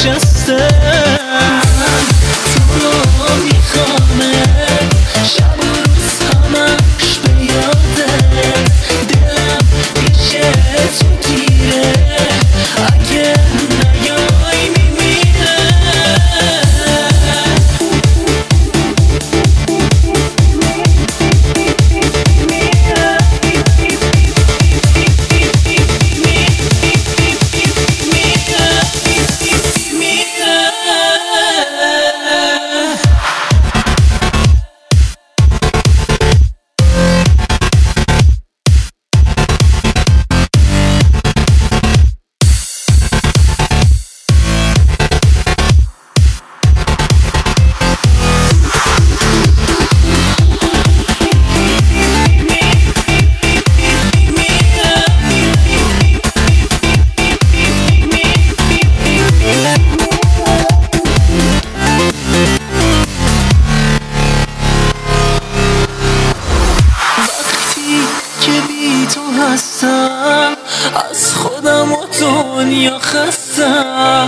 just a هستم. از خودم و دنیا خستم.